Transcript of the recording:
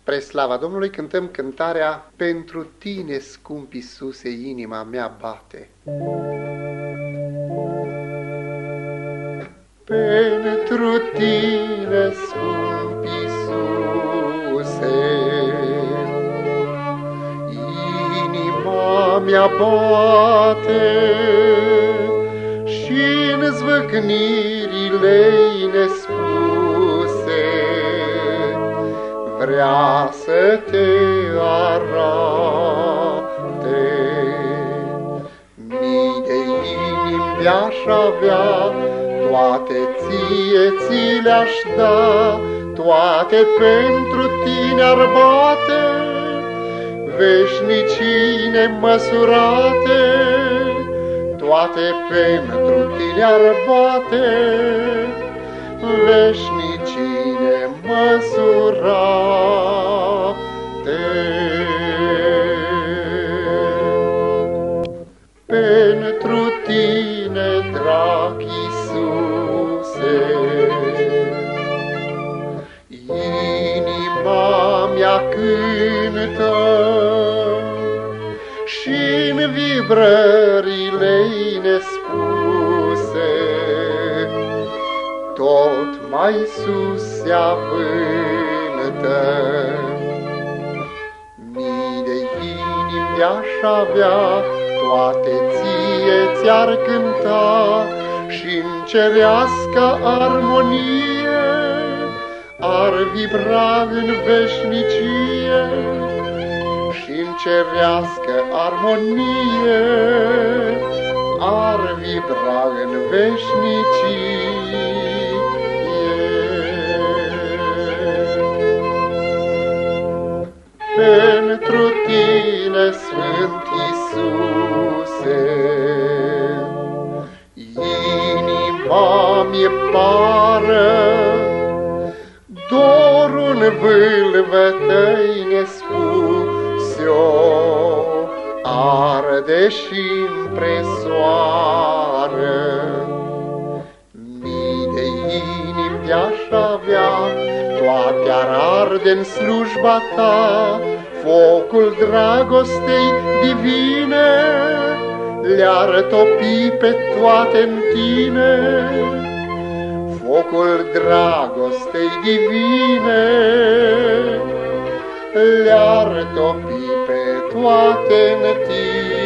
Spre slava Domnului cântăm cântarea Pentru tine, scump Iisuse, inima mea bate. Pentru tine, scump Iisuse, inima mea bate și în zvâcnirile nespuse vrea să te arate. Mii de inimi de-aș avea, toate ție ți le-aș da, toate pentru tine ar bate, veșnicii nemăsurate, toate pentru tine ar bate, vibrările nespuse, tot mai sus se avântă. Mii de inimi de-aș avea, toate ție ți-ar cânta și în cerească armonie ar vibra în veșnicie și în cerească armonie ar vibra în veșnicie. Pentru tine, Sfânt Iisuse, inima mi-e pară, dorul în vâlvă tăi nespus-o, arde și-n presoară. Mii de inimi de-aș avea, toate ar arde în slujba ta, focul dragostei divine le-ar topi pe toate în tine. Focul dragostei divine le-ar topi pe toate în tine.